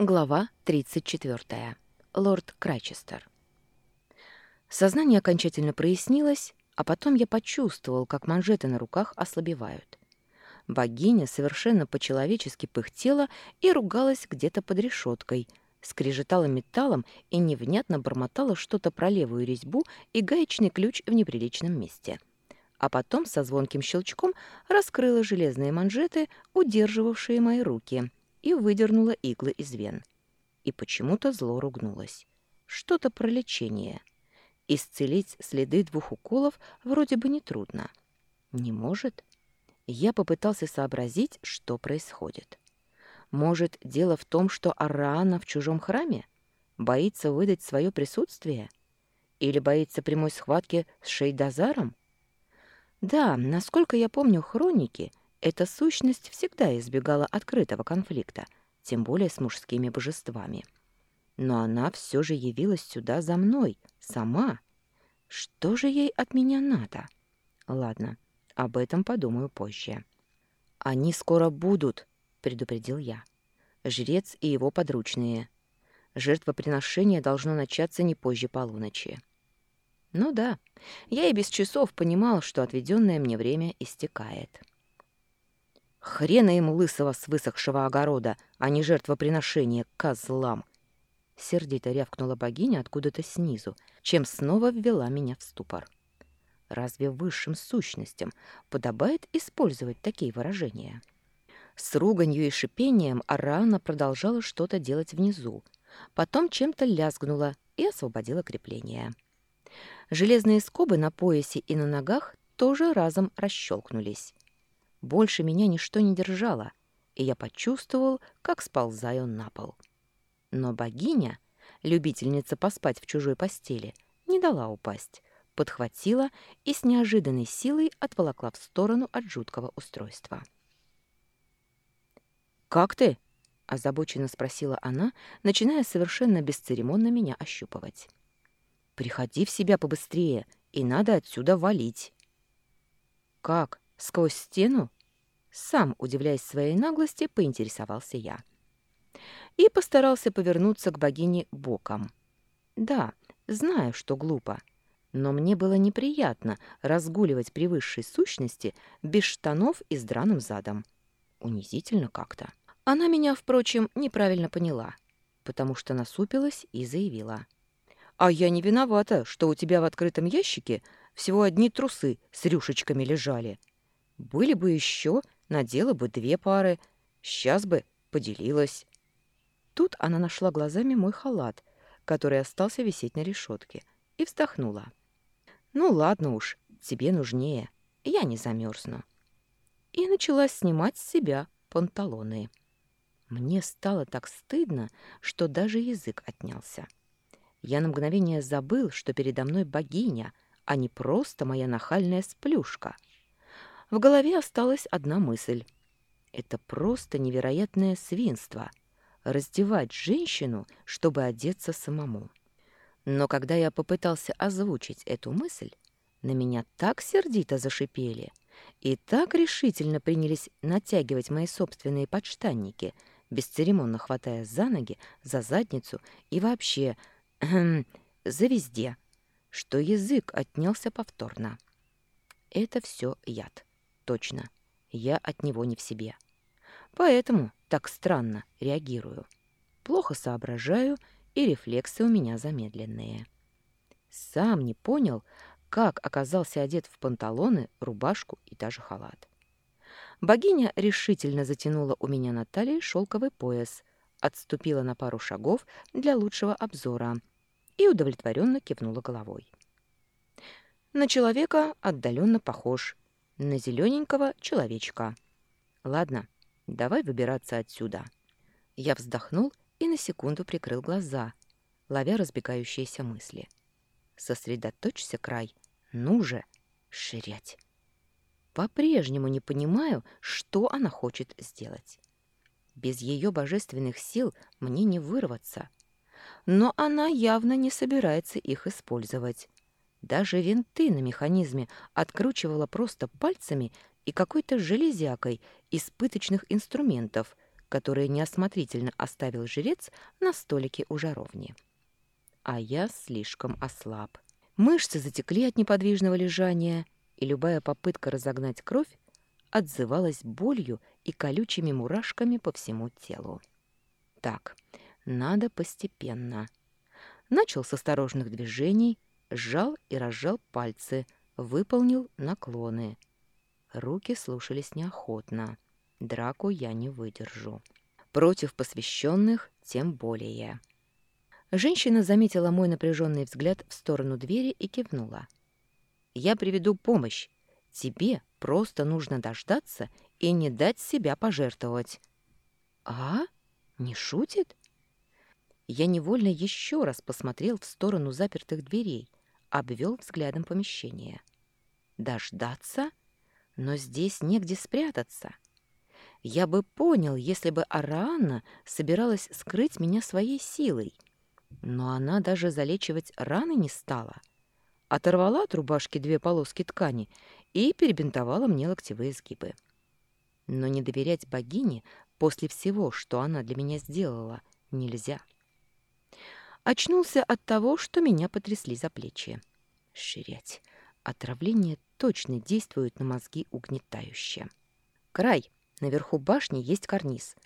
Глава 34. Лорд Крайчестер. Сознание окончательно прояснилось, а потом я почувствовал, как манжеты на руках ослабевают. Богиня совершенно по-человечески пыхтела и ругалась где-то под решеткой, скрежетала металлом и невнятно бормотала что-то про левую резьбу и гаечный ключ в неприличном месте. А потом со звонким щелчком раскрыла железные манжеты, удерживавшие мои руки — и выдернула иглы из вен. И почему-то зло ругнулось. Что-то про лечение. Исцелить следы двух уколов вроде бы нетрудно. Не может? Я попытался сообразить, что происходит. Может, дело в том, что Араана в чужом храме? Боится выдать свое присутствие? Или боится прямой схватки с Шейдазаром? Да, насколько я помню хроники, эта сущность всегда избегала открытого конфликта, тем более с мужскими божествами. Но она все же явилась сюда за мной, сама. Что же ей от меня надо? Ладно, об этом подумаю позже. «Они скоро будут», — предупредил я. «Жрец и его подручные. Жертвоприношение должно начаться не позже полуночи». Ну да, я и без часов понимал, что отведенное мне время истекает. Хрена им лысого с высохшего огорода, а не жертвоприношение козлам. Сердито рявкнула богиня откуда-то снизу, чем снова ввела меня в ступор. Разве высшим сущностям подобает использовать такие выражения? С руганью и шипением Арана продолжала что-то делать внизу, потом чем-то лязгнула и освободила крепление. Железные скобы на поясе и на ногах тоже разом расщелкнулись. Больше меня ничто не держало, и я почувствовал, как сползаю на пол. Но богиня, любительница поспать в чужой постели, не дала упасть, подхватила и с неожиданной силой отволокла в сторону от жуткого устройства. «Как ты?» — озабоченно спросила она, начиная совершенно бесцеремонно меня ощупывать. «Приходи в себя побыстрее, и надо отсюда валить». «Как?» Сквозь стену? Сам, удивляясь своей наглости, поинтересовался я. И постарался повернуться к богине боком. Да, знаю, что глупо, но мне было неприятно разгуливать при высшей сущности без штанов и с драным задом. Унизительно как-то. Она меня, впрочем, неправильно поняла, потому что насупилась и заявила. «А я не виновата, что у тебя в открытом ящике всего одни трусы с рюшечками лежали. Были бы еще, надела бы две пары. Сейчас бы поделилась. Тут она нашла глазами мой халат, который остался висеть на решетке, и вздохнула. «Ну ладно уж, тебе нужнее. Я не замерзну». И начала снимать с себя панталоны. Мне стало так стыдно, что даже язык отнялся. Я на мгновение забыл, что передо мной богиня, а не просто моя нахальная сплюшка — в голове осталась одна мысль. Это просто невероятное свинство — раздевать женщину, чтобы одеться самому. Но когда я попытался озвучить эту мысль, на меня так сердито зашипели и так решительно принялись натягивать мои собственные подштанники, бесцеремонно хватая за ноги, за задницу и вообще за везде, что язык отнялся повторно. Это все яд точно. Я от него не в себе. Поэтому так странно реагирую. Плохо соображаю, и рефлексы у меня замедленные. Сам не понял, как оказался одет в панталоны, рубашку и даже халат. Богиня решительно затянула у меня на талии шелковый пояс, отступила на пару шагов для лучшего обзора и удовлетворенно кивнула головой. На человека отдаленно похож, на зелененького человечка. Ладно, давай выбираться отсюда. Я вздохнул и на секунду прикрыл глаза, ловя разбегающиеся мысли. Сосредоточься, край. Ну же, ширять. По-прежнему не понимаю, что она хочет сделать. Без ее божественных сил мне не вырваться. Но она явно не собирается их использовать. Даже винты на механизме откручивала просто пальцами и какой-то железякой из пыточных инструментов, которые неосмотрительно оставил жрец на столике у жаровни. А я слишком ослаб. Мышцы затекли от неподвижного лежания, и любая попытка разогнать кровь отзывалась болью и колючими мурашками по всему телу. Так, надо постепенно. Начал с осторожных движений, сжал и разжал пальцы, выполнил наклоны. Руки слушались неохотно. Драку я не выдержу. Против посвященных тем более. Женщина заметила мой напряженный взгляд в сторону двери и кивнула. «Я приведу помощь. Тебе просто нужно дождаться и не дать себя пожертвовать». «А? Не шутит?» Я невольно еще раз посмотрел в сторону запертых дверей, обвел взглядом помещение. «Дождаться? Но здесь негде спрятаться». Я бы понял, если бы Араанна собиралась скрыть меня своей силой. Но она даже залечивать раны не стала. Оторвала от рубашки две полоски ткани и перебинтовала мне локтевые сгибы. Но не доверять богине после всего, что она для меня сделала, нельзя. Очнулся от того, что меня потрясли за плечи. Ширять. Отравление точно действует на мозги угнетающе. Край. Наверху башни есть карниз.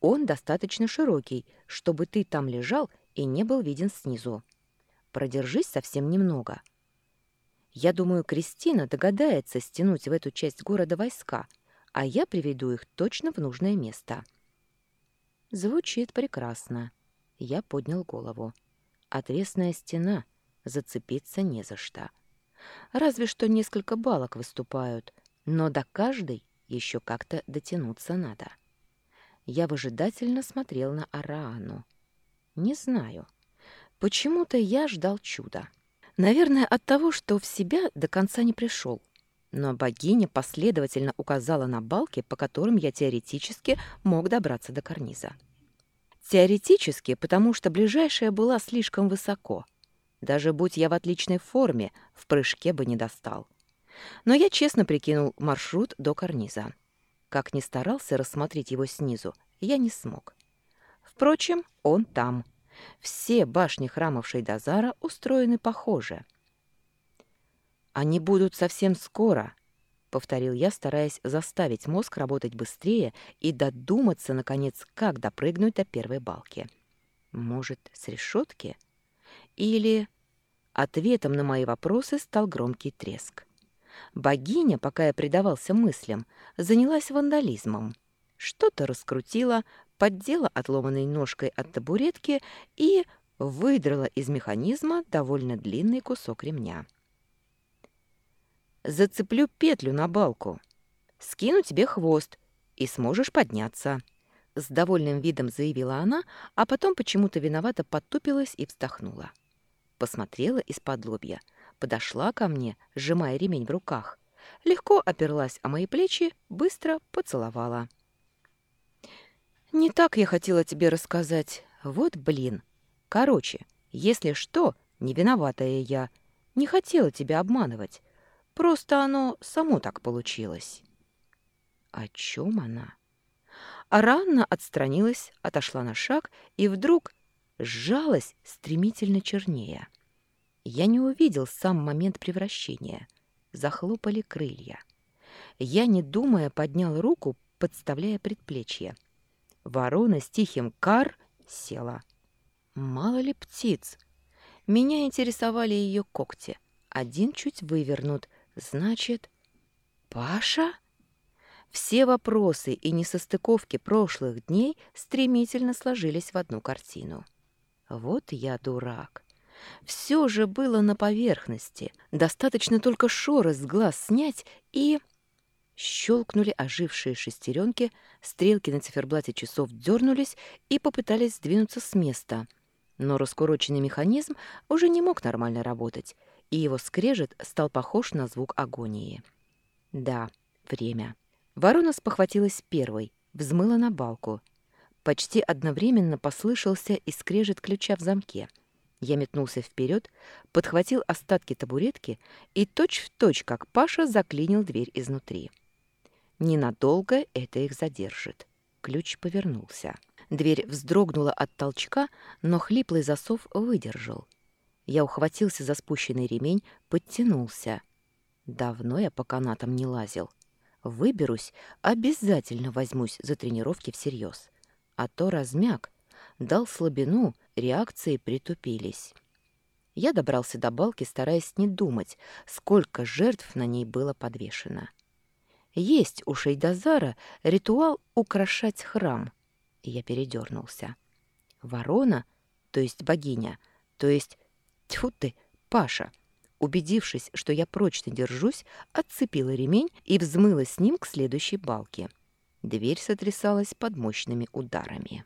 Он достаточно широкий, чтобы ты там лежал и не был виден снизу. Продержись совсем немного. Я думаю, Кристина догадается стянуть в эту часть города войска, а я приведу их точно в нужное место. Звучит прекрасно. Я поднял голову. Отвесная стена, зацепиться не за что. Разве что несколько балок выступают, но до каждой еще как-то дотянуться надо. Я выжидательно смотрел на Араану. Не знаю. Почему-то я ждал чуда. Наверное, от того, что в себя до конца не пришел. Но богиня последовательно указала на балки, по которым я теоретически мог добраться до карниза. Теоретически, потому что ближайшая была слишком высоко. Даже будь я в отличной форме, в прыжке бы не достал. Но я честно прикинул маршрут до карниза. Как ни старался рассмотреть его снизу, я не смог. Впрочем, он там. Все башни храмов Шейдазара устроены похоже. «Они будут совсем скоро», — повторил я, стараясь заставить мозг работать быстрее и додуматься, наконец, как допрыгнуть до первой балки. «Может, с решетки? Или...» Ответом на мои вопросы стал громкий треск. Богиня, пока я предавался мыслям, занялась вандализмом. Что-то раскрутила, поддела отломанной ножкой от табуретки и выдрала из механизма довольно длинный кусок ремня. «Зацеплю петлю на балку. Скину тебе хвост, и сможешь подняться», — с довольным видом заявила она, а потом почему-то виновато подтупилась и вздохнула. Посмотрела из-под лобья — подошла ко мне, сжимая ремень в руках, легко оперлась о мои плечи, быстро поцеловала. «Не так я хотела тебе рассказать. Вот блин. Короче, если что, не виноватая я. Не хотела тебя обманывать. Просто оно само так получилось». О чем она? Аранна отстранилась, отошла на шаг и вдруг сжалась стремительно чернее. Я не увидел сам момент превращения. Захлопали крылья. Я, не думая, поднял руку, подставляя предплечье. Ворона с тихим кар села. Мало ли птиц. Меня интересовали ее когти. Один чуть вывернут. Значит, Паша? Все вопросы и несостыковки прошлых дней стремительно сложились в одну картину. Вот я дурак. Все же было на поверхности. Достаточно только шоры с глаз снять и... Щелкнули ожившие шестеренки, стрелки на циферблате часов дернулись и попытались сдвинуться с места. Но раскуроченный механизм уже не мог нормально работать, и его скрежет стал похож на звук агонии. Да, время. Ворона спохватилась первой, взмыла на балку. Почти одновременно послышался и скрежет ключа в замке — я метнулся вперед, подхватил остатки табуретки и точь-в-точь, точь, как Паша, заклинил дверь изнутри. Ненадолго это их задержит. Ключ повернулся. Дверь вздрогнула от толчка, но хлиплый засов выдержал. Я ухватился за спущенный ремень, подтянулся. Давно я по канатам не лазил. Выберусь, обязательно возьмусь за тренировки всерьез. А то размяк, дал слабину, реакции притупились. Я добрался до балки, стараясь не думать, сколько жертв на ней было подвешено. Есть у Шейдазара ритуал украшать храм. Я передернулся. Ворона, то есть богиня, то есть... Тьфу ты, Паша! Убедившись, что я прочно держусь, отцепила ремень и взмыла с ним к следующей балке. Дверь сотрясалась под мощными ударами.